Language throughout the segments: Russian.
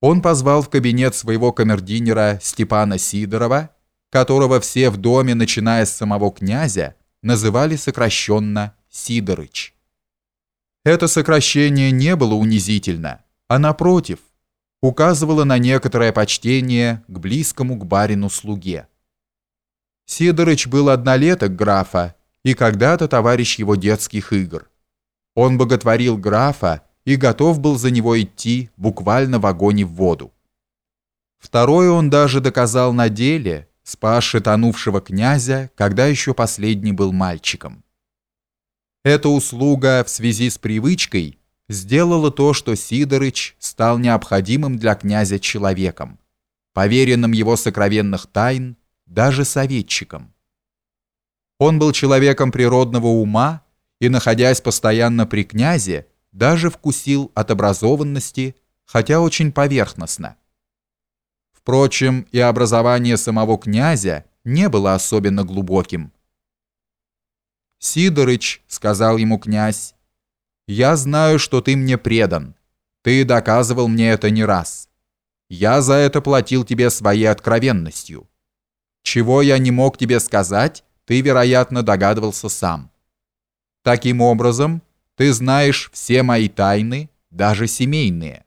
Он позвал в кабинет своего камердинера Степана Сидорова, которого все в доме, начиная с самого князя, называли сокращенно Сидорыч. Это сокращение не было унизительно, а напротив, указывало на некоторое почтение к близкому к барину-слуге. Сидорыч был однолеток графа и когда-то товарищ его детских игр. Он боготворил графа и готов был за него идти буквально в огонь и в воду. Второе он даже доказал на деле, спасши тонувшего князя, когда еще последний был мальчиком. Эта услуга в связи с привычкой сделала то, что Сидорыч стал необходимым для князя человеком, поверенным его сокровенных тайн, даже советчиком. Он был человеком природного ума и, находясь постоянно при князе, даже вкусил от образованности, хотя очень поверхностно. Впрочем, и образование самого князя не было особенно глубоким. «Сидорыч», — сказал ему князь, — «я знаю, что ты мне предан. Ты доказывал мне это не раз. Я за это платил тебе своей откровенностью. Чего я не мог тебе сказать, ты, вероятно, догадывался сам. Таким образом, ты знаешь все мои тайны, даже семейные.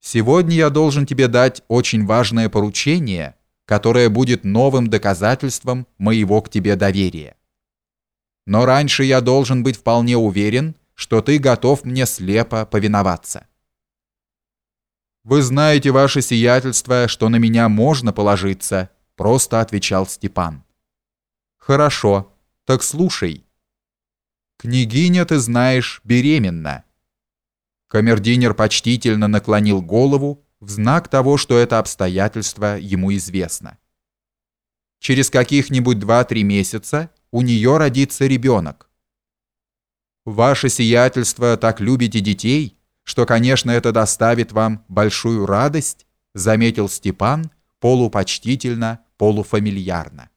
Сегодня я должен тебе дать очень важное поручение, которое будет новым доказательством моего к тебе доверия. Но раньше я должен быть вполне уверен, что ты готов мне слепо повиноваться. Вы знаете, ваше сиятельство, что на меня можно положиться, просто отвечал Степан. Хорошо, так слушай. «Княгиня, ты знаешь, беременна». Камердинер почтительно наклонил голову в знак того, что это обстоятельство ему известно. Через каких-нибудь два-три месяца у нее родится ребенок. Ваше сиятельство так любите детей, что, конечно, это доставит вам большую радость, заметил Степан полупочтительно, полуфамильярно.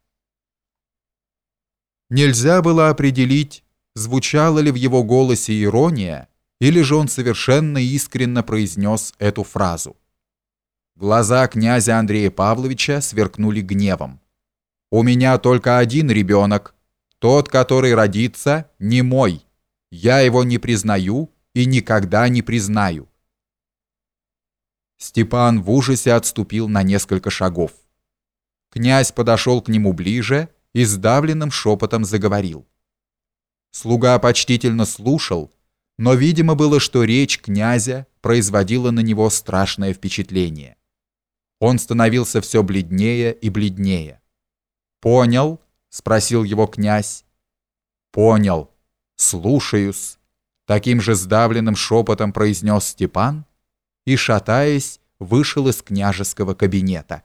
Нельзя было определить, звучала ли в его голосе ирония, или же он совершенно искренно произнес эту фразу. Глаза князя Андрея Павловича сверкнули гневом. «У меня только один ребенок. Тот, который родится, не мой. Я его не признаю и никогда не признаю». Степан в ужасе отступил на несколько шагов. Князь подошел к нему ближе и сдавленным шепотом заговорил. Слуга почтительно слушал, но видимо было, что речь князя производила на него страшное впечатление. Он становился все бледнее и бледнее. «Понял?» — спросил его князь. «Понял. Слушаюсь», — таким же сдавленным шепотом произнес Степан и, шатаясь, вышел из княжеского кабинета.